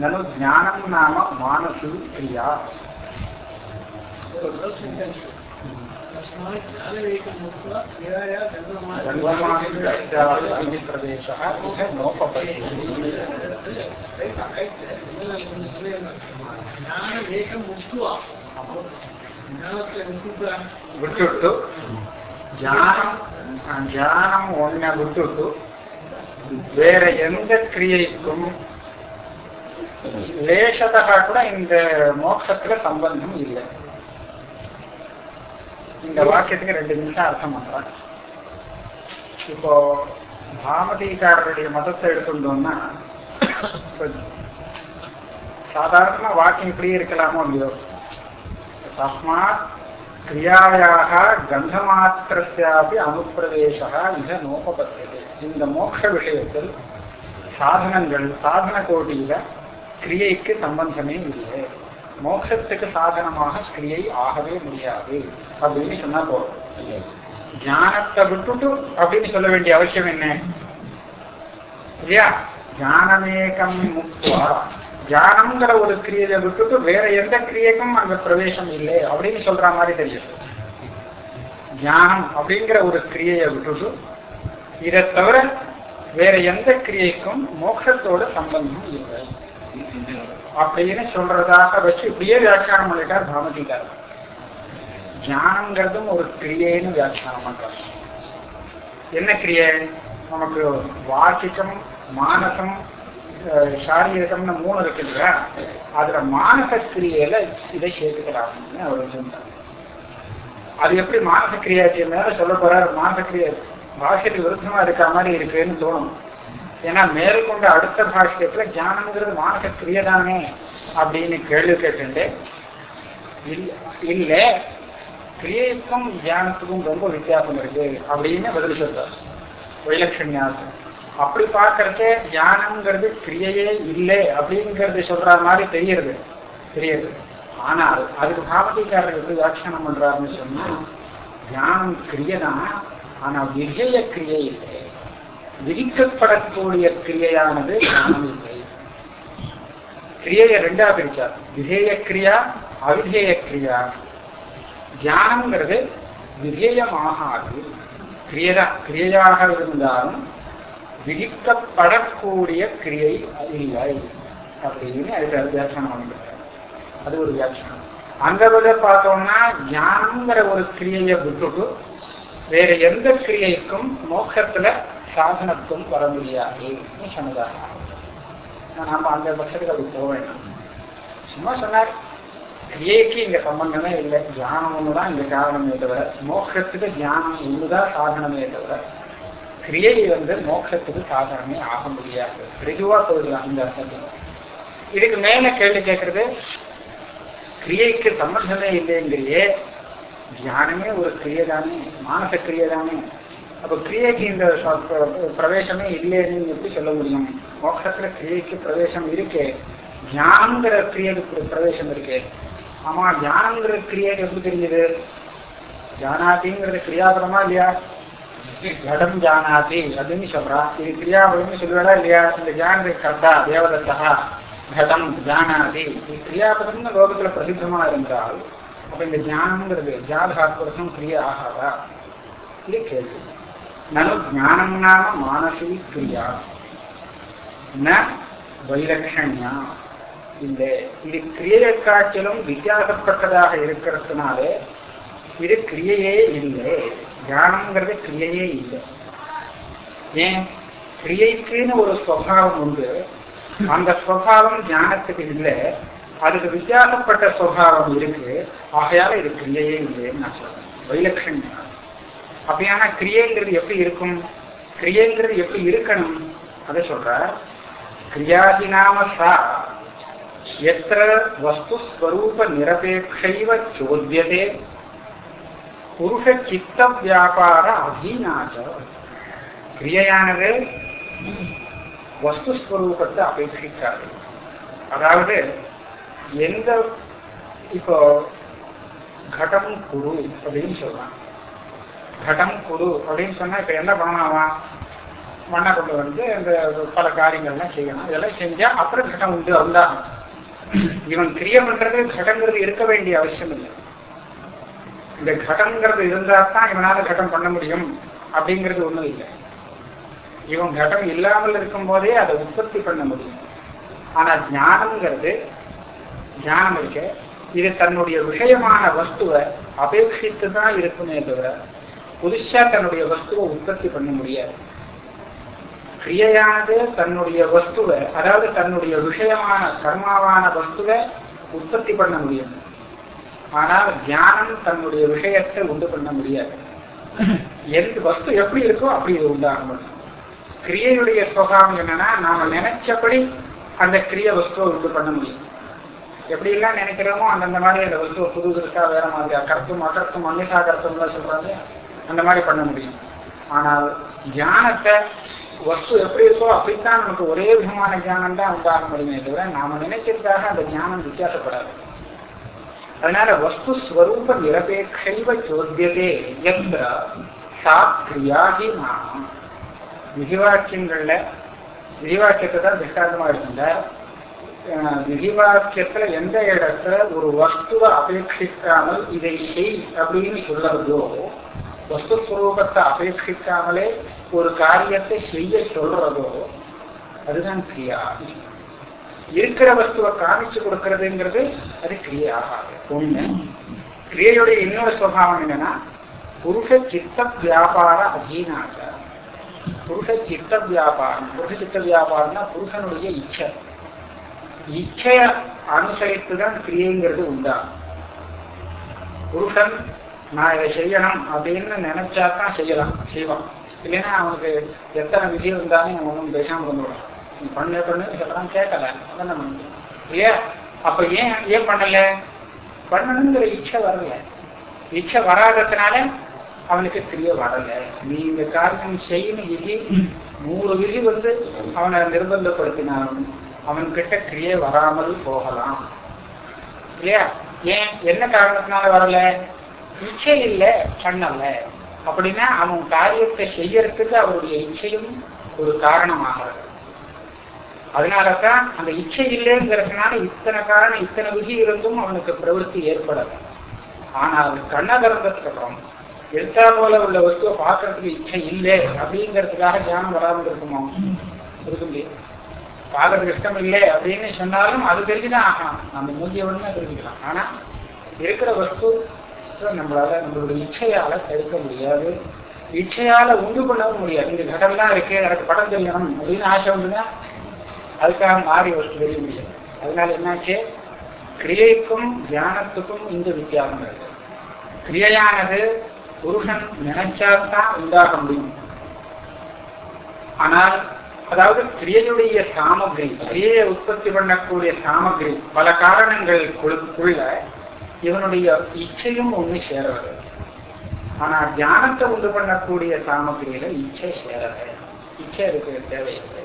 நனு ஞானம் நாம மானசி கிரியா பிரதேச நோக்கப்பட்டு விட்டுட்டு ஞானம் ஞானம் ஒன்ன விட்டுட்டு வேற எந்த கிரியைக்கும் லேசதா கூட இந்த மோட்சத்துல சம்பந்தம் இல்லை. இந்த வாக்கியத்துக்கு ரெண்டு நிமிஷம் அர்த்தம் பண்றேன். இப்போ பாமதிகாரருடைய மதத்தை எடுத்துட்டோம்னா இப்ப சாதாரணமா வாக்கியம் இப்படியே இருக்கலாமோ இல்லையோ? தஸ்மாத் கிரியாயாக கந்தமாத்திரஸ்யாபி அனுப்பிரவேசா மிக நோக்கப்பட்டது இந்த மோட்ச விஷயத்தில் சாதனங்கள் சாதன கோட்டியில கிரியைக்கு சம்பந்தமே இல்லை. மோட்சத்துக்கு சாதனமாக கிரியை ஆகவே முடியாது. அப்படின்னு சொன்னா போதும். ஞானத்தை விட்டுட்டு அப்படின்னு சொல்ல வேண்டிய அவசியம் என்ன? இல்லையா? ஞானமேகம் முக்துவா? தியானம்ங்கிற ஒரு கிரியையை விட்டுட்டு வேற எந்த கிரியைக்கும் அங்க பிரவேசம் இல்லை அப்படின்னு சொல்ற மாதிரி தெரியும். ஞானம் அப்படிங்கிற ஒரு கிரியையை விட்டுட்டு இதை தவிர வேற எந்த கிரியைக்கும் மோட்சத்தோட சம்பந்தம் இல்லை. அப்படின்னு சொல்றதாக வச்சு இப்படியே வியாக்கியானம் பண்ணிட்டார் பாமதிகார். ஞானம்ங்கிறதும் ஒரு கிரியைன்னு வியாக்கியானம் பண்றார். என்ன கிரியை? நமக்கு வாசிக்கம் மானசம் சாரீரகம்னு மூணு இருக்கு இல்லையா? அதுல மானச கிரியையில இதை சேர்த்துக்கிறாங்கன்னு அவர் சொன்னார் அது எப்படி மானச கிரியாச்சு மேல சொல்ல போறாரு? மானச கிரியா பாஷைக்கு விருத்தமா இருக்க மாதிரி இருக்குன்னு தோணும். ஏன்னா மேற்கொண்ட அடுத்த பாஷ்யத்துல ஞானம்ங்கிறது மானச கிரியதானே அப்படின்னு கேள்வி கேட்டு இல்ல கிரியைக்கும் தியானத்துக்கும் ரொம்ப வித்தியாசம் இருக்கு அப்படின்னு பதில் சொல்றார். வைலட்சண்யாசம் அப்படி பார்க்கறதே தியானம்ங்கிறது கிரியையே இல்லை அப்படிங்கறது சொல்ற மாதிரி தெரியுது. தெரியுது. ஆனால் அதுக்கு பாவதிக்காரர் எப்படி வியாக்கியானம் பண்றாருன்னு சொன்னா தியானம் கிரியதான் ஆனா விஜய கிரியை இல்லை. விதிக்கப்படக்கூடிய கிரியையானது ஞானம் இல்லை கிரியையை ரெண்டா பிரிச்சார். விதேய கிரியா அவிதேய கிரியா. தியானம்ங்கிறது விதேயமாகாது. கிரியதா கிரியையாக இருந்தாலும் விதிக்கப்படக்கூடிய கிரியை இல்லை. அப்படின்னு அதுக்கு வியாக்கியானம் பண்ணிருக்காரு அது ஒரு வியாக்கியானம். அந்த வித பார்த்தோம்னா ஞானம்ங்கிற ஒரு கிரியையை விட்டுட்டு வேற எந்த கிரியைக்கும் மோக்கத்துல சாதனத்தும் வர முடியாது சொன்னதாக நாம அந்த பட்சத்துக்கு அது போக வேண்டாம். சும்மா சொன்னார் கிரியைக்கு இங்க சம்பந்தமே இல்லை. தியானம் ஒண்ணுதான் இங்க காரணமே தவிர மோட்சத்துக்கு தியானம் ஒண்ணுதான் சாதனமே தவிர கிரியை வந்து மோட்சத்துக்கு சாதனமே ஆக முடியாது. ரிஜுவா சொல்லலாம் இந்த அர்த்தத்தில். இதுக்கு மேல கேள்வி கேட்கறது கிரியைக்கு சம்பந்தமே இல்லைங்கிறியே தியானமே ஒரு கிரியை தானே மானச கிரியை தானே அப்ப கிரியைக்கு இந்த பிரவேசமே இல்லைன்னு எப்படி சொல்ல முடியும். மோட்சத்துல கிரியைக்கு பிரவேசம் இருக்கு. ஞானங்கிற கிரியைக்கு பிரவேசம் இருக்கு. ஆமா ஞானங்கிற கிரியைக்கு எப்படி தெரிஞ்சது? ஜானாதிங்கிறது கிரியாபரமா இல்லையா? ஜடம் ஜானாதி அப்படின்னு சொல்றா. இது கிரியாபதம்னு சொல்லுவாடா இல்லையா? இந்த ஜானது கர்த்தா தேவதத்தா ஜடம் ஜானாதி இது கிரியாபதம்னு லோகத்துல பிரசித்தமா இருந்தால் அப்ப இந்த ஞானம்ங்கிறது ஜாதாத்புரசம் கிரியா ஆகாதா? இது கேள்வி. நனு ஞானம் நாம மானசி கிரியா ந வைலட்சண்யா இந்த இது கிரியை காட்டிலும் வித்தியாசப்பட்டதாக இருக்கிறதுனாலே இது கிரியையே இல்லை। தியானம்ங்கிறது கிரியையே இல்லை। ஏன்? கிரியைக்குன்னு ஒரு ஸ்வபாவம் உண்டு. அந்த ஸ்வபாவம் ஞானத்துக்கு இல்லை. அதுக்கு வித்தியாசப்பட்ட ஸ்வபாவம் இருக்கு. ஆகையால இது கிரியையே இல்லைன்னு நான் சொல்றேன். வைலட்சண்யா அப்படியான கிரியைங்கிறது எப்படி இருக்கும்? கிரியைங்கிறது எப்படி இருக்கணும்? அதை சொல்ற கிரியாதிநாம சா எத்திர வஸ்துஸ்வரூப நிரபேட்சைவ சோத்தியதே புருஷ சித்த வியாபார அதீனாச்ச கிரியையானது வஸ்துஸ்வரூபத்தை அபேட்சிக்காது அதாவது எந்த இப்போ கடம் குரு அப்படின்னு சொல்றான் கடம் குரு அப்படின்னு சொன்னா இப்ப என்ன பண்ணலாம் மண்ணை கொண்டு வந்து இந்த பல காரியங்கள்லாம் செய்யணும். இதெல்லாம் செஞ்சா அப்புறம் கட்டம் உண்டு அதுதான். இவன் கிரியம்ன்றது கடங்கிறது இருக்க வேண்டிய அவசியம் இல்லை. இந்த கடங்கிறது இருந்தா தான் இவனால கட்டம் பண்ண முடியும் அப்படிங்கிறது ஒண்ணும் இல்லை. இவன் கட்டம் இல்லாமல் இருக்கும் போதே அதை உற்பத்தி பண்ண முடியும். ஆனா ஞானம்ங்கிறது ஞானம் இருக்கு இது தன்னுடைய விஷயமான வஸ்துவை அபேட்சித்து தான் இருக்குமே தவிர புதுசா தன்னுடைய வஸ்துவை உற்பத்தி பண்ண முடியாது. கிரியையானது தன்னுடைய வஸ்துவை அதாவது தன்னுடைய விஷயமான கர்மாவான வஸ்துவை உற்பத்தி பண்ண முடியும். ஆனால் தியானம் தன்னுடைய விஷயத்தை உண்டு பண்ண முடியாது. எந்த வஸ்து எப்படி இருக்கோ அப்படி இது உண்டாகும். கிரியையுடைய சுகாரம் என்னன்னா நாம நினைச்சபடி அந்த கிரிய வஸ்துவை உண்டு பண்ண முடியும். எப்படி எல்லாம் நினைக்கிறோமோ அந்தந்த மாதிரி அந்த வஸ்துவை புது புதுசா வேற மாதிரியா கருத்தும் அகர்த்தும் அன்னிசா கருத்தும்லாம் சொல்றாங்க. அந்த மாதிரி பண்ண முடியும். ஆனால் தியானத்தை வஸ்து எப்படி இருக்கோ அப்படித்தான் நமக்கு ஒரே விதமான தியானம் தான் உண்டாக முடியுமே தவிர நாம நினைக்கிறதுக்காக அந்த ஞானம் வித்தியாசப்படாது. அதனால வஸ்து ஸ்வரூப நிரபேட்சைவ சோத்தியதே என்ற சா கிரியாகி நாமம் விதிவாக்கியங்கள்ல விதிவாக்கியத்தை தான் திஷ்டாந்தமா எடுத்துட்டார் விதிவாக்கியத்துல எந்த இடத்துல ஒரு வஸ்துவை அபேட்சிக்காமல் இதை செய் அப்படின்னு சொல்றதோ வஸ்துஸ்வரூபத்தை அபேட்சிக்காமலே ஒரு காரியத்தை செய்ய சொல்றதோ அதுதான் கிரியா. இருக்கிற வஸ்துவை காமிச்சு கொடுக்கறதுங்கிறது அது கிரியை ஒண்ணு கிரியையுடைய இன்னொரு சுவாவம் என்னன்னா புருஷ சித்த வியாபார அதீனாக புருஷ சித்த வியாபாரம் புருஷ சித்த வியாபாரம்னா புருஷனுடைய இச்சை. இச்சைய அனுசரித்து தான் கிரியைங்கிறது உண்டாகும். புருஷன் நான் இதை செய்யணும் அப்படின்னு நினைச்சா தான் செய்யலாம் செய்வான். இல்லைன்னா அவனுக்கு எத்தனை விதி இருந்தாலும் அவன் ஒன்றும் பேசாம இருந்துவிடும் நீ பண்ணு பண்ணு இதெல்லாம் கேட்கல. அதான் நம்ம இல்லையா? அப்ப ஏன் ஏன் பண்ணல? பண்ணணுங்கிற இச்சை வரல. இச்சை வராததுனால அவனுக்கு தெரிய வரல. நீ இந்த காரியம் செய்யணும் விதி. நூறு விதி வந்து அவனை நிர்பந்தப்படுத்தினாலும் அவன் கிட்ட கிரியை வராமல் போகலாம். இல்லையா? ஏன்? என்ன காரணத்தினால வரல? இச்சை இல்லை பண்ணல. அப்படின்னா அவன் காரியத்தை செய்யறதுக்கு அவருடைய இச்சையும் ஒரு காரணமாகிறது. அதனாலதான் அந்த இச்சை இல்லைங்கிறதுனால இத்தனை காரணம் இத்தனை விதி இருந்தும் அவனுக்கு பிரவருத்தி ஏற்படல. ஆனால் கண்ண திறந்ததுக்கு அப்புறம் எடுத்தா போல உள்ள வஸ்துவை பார்க்கறதுக்கு இச்சை இல்லை அப்படிங்கிறதுக்காக தியானம் வராமல் இருக்குமோ? இருக்க முடியாது. பார்க்கறதுக்கு இஷ்டம் இல்லை அப்படின்னு சொன்னாலும் அது தெரிஞ்சுதான் ஆகலாம் நம்ம மூஞ்சிய உடனே தெரிஞ்சுக்கலாம். ஆனா இருக்கிற வஸ்து நம்மளால நம்மளுடைய இச்சையால தடுக்க முடியாது. இச்சையால உண்டு பண்ணவும் முடியாது. இந்த கடம் தான் இருக்கு எனக்கு படம் தெரியணும் அப்படின்னு ஆசை உண்டுன்னா அதுக்காக மாறி வஸ்து தெரிய முடியாது அதனால என்னாச்சு? கிரியைக்கும் தியானத்துக்கும் இந்த வித்தியாசம் இருக்கு. கிரியையானது புருஷன் நினைச்சாதான் உண்டாக முடியும். ஆனால் அதாவது கிரியையுடைய சாமகிரி கிரியையை உற்பத்தி பண்ணக்கூடிய சாமகிரி பல காரணங்கள் காரணங்களுக்குள்ள இவனுடைய இச்சையும் ஒண்ணு சேரல ஆனா தியானத்தை உண்டு பண்ணக்கூடிய சாமகிரியில இச்சை சேரல இச்சை இருக்கிற தேவையில்லை.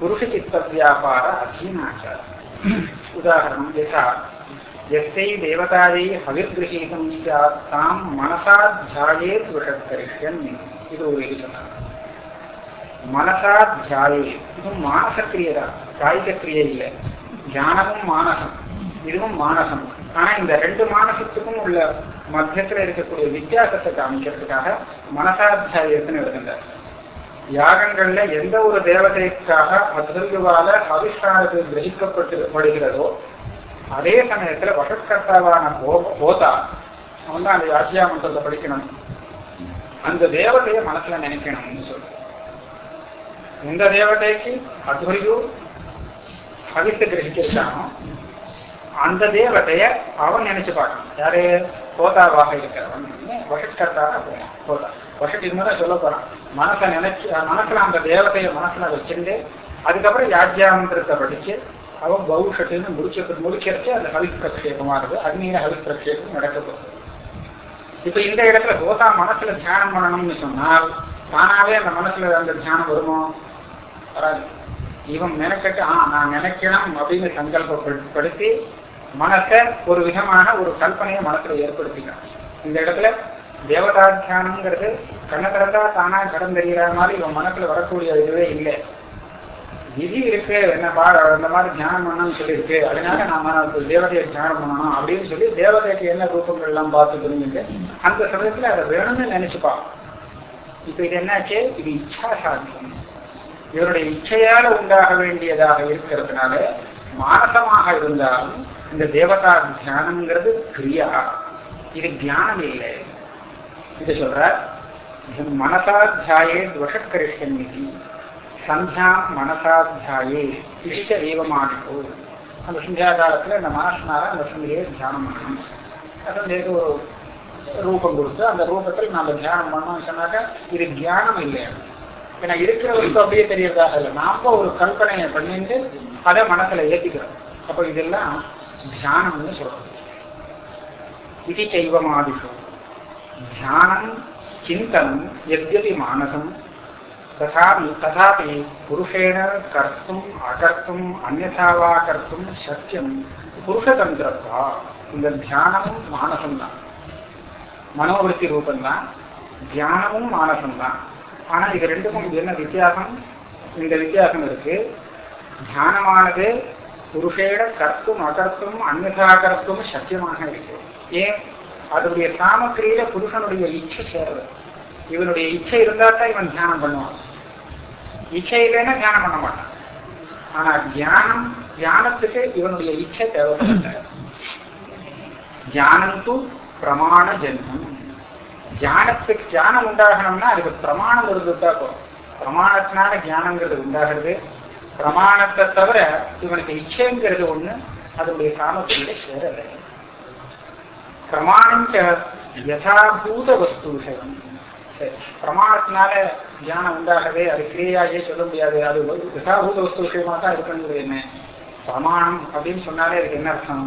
புருஷ சித்த வியாபார அசீனாச்சாரம் உதாரணம் யசா எத்தை தேவதாயை ஹவிர்கிரகீதம் சாத் தாம் மனசா தியாயே விஷக்கரிஷன் இது ஒரு எழுதலாம் மனசா தியாயே. இது மானச கிரியதான். காய்க கிரியை இல்லை. தியானமும் மானசம். இதுவும் மானசம். ஆனா இந்த ரெண்டு மானசத்துக்கும் உள்ள மத்தியத்துல இருக்கக்கூடிய வித்தியாசத்தை காமிக்கிறதுக்காக மனசாத்தியாயத்தின்னு எழுதுகிறார் யாகங்கள்ல எந்த ஒரு தேவதைக்காக அத்ருவால அவிஷ்டானது கிரகிக்கப்பட்டு படுகிறதோ அதே சமயத்துல வசத்கர்த்தாவான போதா அவன் தான் அந்த யாசியா மந்திரத்தை படிக்கணும். அந்த தேவதையை மனசுல நினைக்கணும்னு சொல்ற எந்த தேவதைக்கு அத்வரியோ அவித்து கிரகிக்கிறானோ அந்த தேவதைய அவன் நினைச்சு பார்க்கணும். யாரு? போதாவாக இருக்கிறவன். வசத்கர்த்தாக போவான். போதா வசட் இதுமாதிரி சொல்ல போறான். மனசை நினைச்சு மனசுல அந்த தேவதைய மனசுல வச்சிருந்து அதுக்கப்புறம் யாஜ்யாமந்திரத்தை படிச்சு அவன் பௌஷத்துன்னு முடிச்ச முடிக்கிறச்சு அந்த ஹவித் பிரக்ஷேபமானது அக்னியில ஹவித் பிரக்ஷேபம் நடக்க போகுது இப்ப இந்த இடத்துல போதா மனசுல தியானம் பண்ணணும்னு சொன்னால் தானாவே அந்த மனசுல அந்த தியானம் வருமோ? வராது. இவன் நினைக்கட்டு ஆ நான் நினைக்கணும் அப்படின்னு சங்கல்பப்படுத்தி மனசை ஒரு விதமான ஒரு கல்பனையை மனசுல ஏற்படுத்திக்கிறான் இந்த இடத்துல தேவதா தியானம்ங்கிறது கண்ணை திறந்தா தானா கடன் தெரிகிற மாதிரி இவன் மனசுல வரக்கூடிய இதுவே இல்லை. விதி இருக்கு என்ன பா அந்த மாதிரி தியானம் பண்ணணும்னு சொல்லியிருக்கு. அதனால நாம தேவதையை தியானம் பண்ணணும் அப்படின்னு சொல்லி தேவதைக்கு என்ன ரூபங்கள் எல்லாம் பார்த்து தெரிஞ்சுட்டு அந்த சமயத்துல அதை வேணும்னு நினைச்சுப்பா. இப்ப இது என்னாச்சு? இது இச்சா சாத்தியம். இவருடைய இச்சையால உண்டாக வேண்டியதாக இருக்கிறதுனால மானசமாக இருந்தாலும் இந்த தேவதா தியானம்ங்கிறது கிரியா. இது தியானம் இல்லை இது சொல்ற மனசாத்தியாயே துவஷக்கரிஷன் சந்தியா மனசாத்தியாயே இஷ்ட ஏவமானோ அந்த சந்தியா காலத்துல இந்த மனசனால அந்த சந்தியை தியானம் பண்ணணும் சந்தியக்கு ஒரு ரூபம் கொடுத்து அந்த ரூபத்தில் நாம தியானம் பண்ணோம்னு சொன்னாக்க இது தியானம் இல்லை ஏன்னா இருக்கிறவருக்கு அப்படியே தெரியறதாக இல்லை. நாம ஒரு கல்பனையை பண்ணிட்டு அதை மனசுல ஏற்றிக்கிறோம் அப்போ இதெல்லாம் தியானம்னு சொல்றோம் இது தெய்வமாதிஷு தியானம் சிந்தனம் எத்யதி மானசம் ததாபி ததாபி புருஷேண கர்த்தும் அகர்த்தும் அந்நதாவா கர்த்தும் சத்தியம் புருஷதந்திரத்தா. இந்த தியானமும் மானசம் தான். மனோவருத்தி ரூபந்தான் தியானமும் மானசம் தான். ஆனா இது ரெண்டுக்கும் என்ன வித்தியாசம்? இந்த வித்தியாசம் இருக்கு. தியானமானது புருஷேட கர்த்தும் அகர்த்தும் அந்நகாகர்த்தும் சத்தியமாக இருக்கு. ஏன்? அதனுடைய சாமக்கிரியில புருஷனுடைய இச்சை சேர்றது இவனுடைய இச்சை இருந்தா தான் இவன் தியானம் பண்ணுவான். இச்சை இல்லைன்னா தியானம் பண்ண மாட்டான். ஆனா தியானம் தியானத்துக்கு இவனுடைய இச்சை தேவைப்படல. தியானம் தூ பிரமாண ஜென்மம். தியானத்துக்கு தியானம் உண்டாகணும்னா அதுக்கு பிரமாணம் இருந்துட்டா போதும் பிரமாணத்தினால தியானங்கிறது உண்டாகிறது. பிரமாணத்தை தவிர இவனுக்கு இச்சைங்கிறது ஒண்ணு அதனுடைய சாமத்திலே சேரலை பிரமாணம் யதாபூத வஸ்து விஷயம் சரி பிரமாணத்தினால தியானம் உண்டாகவே அது கிரியாயே சொல்ல முடியாது. அது யதாபூத வஸ்து விஷயமா தான் இருக்கணுங்கிறது என்ன? பிரமாணம் அப்படின்னு சொன்னாலே அதுக்கு என்ன அர்த்தம்?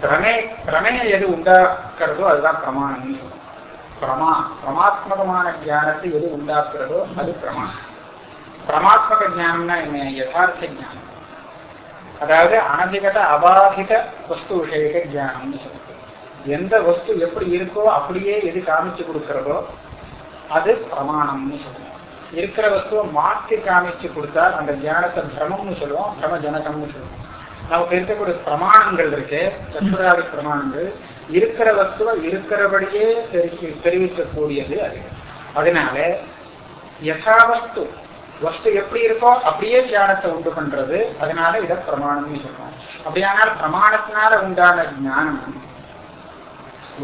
பிரமே பிரமேயம் எது உண்டாக்குறதோ அதுதான் பிரமாணம்னு சொல்லுவோம் பிரமா பிரமாத்மகமான தியானத்தை எது உண்டாக்குறதோ அது பிரமாணம். பிரமாத்மக ஜானம்னா என்ன? யதார்த்த ஜானம் அதாவது அனதிகத அபாதித வஸ்து விஷயக ஜானம்னு சொல்லுது எந்த வஸ்து எப்படி இருக்கோ அப்படியே எது காமிச்சு கொடுக்கிறதோ அது பிரமாணம்னு சொல்லுவோம் இருக்கிற வஸ்துவை மாற்றி காமிச்சு கொடுத்தா அந்த ஜானத்தை பிரமம்னு சொல்லுவோம் பிரம ஜனகம்னு சொல்லுவோம். நமக்கு இருக்கக்கூடிய பிரமாணங்கள் இருக்கு சத்துராதி பிரமாணங்கள் இருக்கிற வஸ்துவை இருக்கிறபடியே தெரிவி தெரிவிக்கக்கூடியது அது. அதனால யசாவஸ்து வஸ்து எப்படி இருக்கோ அப்படியே தியானத்தை உண்டு பண்றது. அதனால இதை பிரமாணம்னு சொல்றோம். அப்படியானால் பிரமாணத்தினால உண்டான ஞானம்.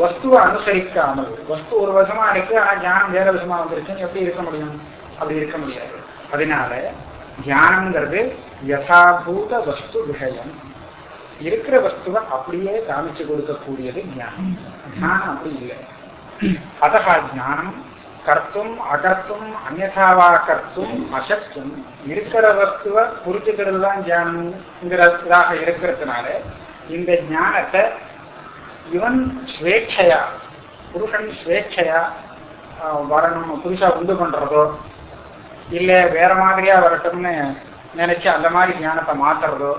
வஸ்துவை அனுசரிக்காமல் வஸ்து ஒரு விதமா இருக்கு ஆனா ஞானம் வேற விதமா வந்துருச்சுன்னு எப்படி இருக்க முடியும்? அப்படி இருக்க முடியாது. அதனால தியானம்ங்கிறது யசாபூத வஸ்து விஷயம் இருக்கிற வஸ்துவை அப்படியே காமிச்சு கொடுக்கக்கூடியது ஞானம். ஞானம் அப்படி இல்லை. அதா ஞானம் கர்த்தும் அகர்த்தும் அந்நதாவா கர்த்தும் அசத்தும். இருக்கிற வஸ்துவ புரிஞ்சுக்கிறது தான் தியானம்ங்கிறதாக இருக்கிறதுனால இந்த ஞானத்தை இவன் ஸ்வேட்சையா புருஷன் ஸ்வேட்சையா வரணும் புதுசா உண்டு பண்றதோ இல்ல வேற மாதிரியா வரட்டும்னு நினைச்சு அந்த மாதிரி ஞானத்தை மாத்துறதோ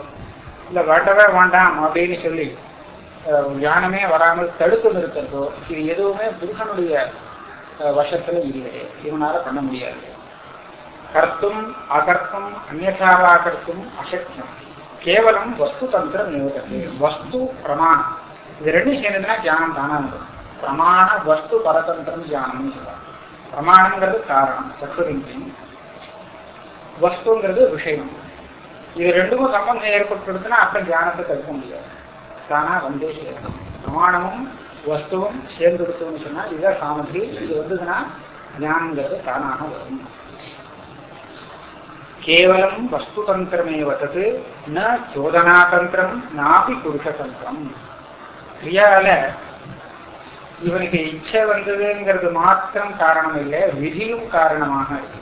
இல்ல வரவே வேண்டாம் அப்படின்னு சொல்லி ஞானமே வராமல் தடுத்து நிறுத்துறதோ இது எதுவுமே புருஷனுடைய வசத்துல இல்லை இவனால பண்ண முடியாது கர்த்தும் அகர்த்தும் அந்நதாவா கர்த்தும் அசக்கியம் கேவலம் வஸ்து தந்திரம் நியோகத்து வஸ்து பிரமாணம் இது ரெண்டும் சேர்ந்ததுன்னா தியானம் தானா வரும் பிரமாண வஸ்து பரதந்திரம் தியானம்னு சொல்றாங்க பிரமாணங்கிறது காரணம் சத்துரிந்தியம் வஸ்துங்கிறது விஷயம் இது ரெண்டுக்கும் சம்பந்தம் ஏற்பட்டுடுச்சுன்னா அப்புறம் தியானத்தை தடுக்க முடியாது தானா வந்தே சேரும் பிரமாணமும் வஸ்துவும் சேர்ந்து கொடுத்தோம்னு சொன்னா இதுதான் சாமகிரி இது வந்ததுன்னா ஞானங்கிறது தானாக வரும். கேவலம் வஸ்து தந்திரமே வசது ந சோதனா தந்திரம் நாபி புருஷ தந்திரம் கிரியால இவனுக்கு இச்சை வந்ததுங்கிறது மாத்திரம் காரணம் இல்லை விதியும் காரணமாக இருக்கு.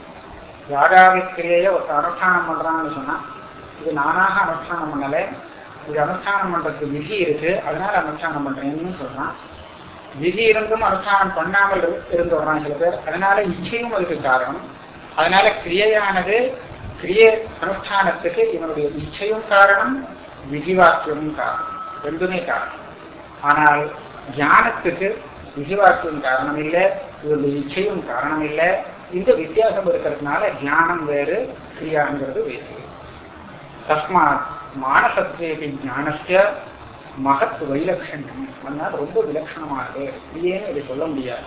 யாகாதி கிரியைய ஒரு அனுஷ்டானம் பண்றான்னு சொன்னா இது நானாக அனுஷ்டானம் பண்ணலை இது அனுஷ்டானம் பண்றதுக்கு விதி இருக்கு. அதனால அனுஷ்டானம் பண்றேன்னு சொல்றான். விதி இருந்தும் அனுஷ்டானம் பண்ணாமல் இருந்து வர்றான் சில பேர். அதனால இச்சையும் அதுக்கு காரணம். அதனால கிரியையானது கிரிய அனுஷ்டானத்துக்கு இவனுடைய இச்சையும் காரணம் விதிவாக்கியமும் காரணம். ரெண்டுமே காரணம். ஆனால் ஞானத்துக்கு விதிவாக்கியம் காரணம் இல்லை இவருடைய இச்சையும் காரணம் இல்லை இந்த வித்தியாசம் இருக்கிறதுனால ஞானம் வேறு கிரியாங்கிறது வேறு. தஸ்மாத் மானசத்வேபி ஞானஸ்ய மகத் வைலட்சண்யம் அதனால ரொம்ப விலட்சணமானது இல்லையேன்னு இதை சொல்ல முடியாது?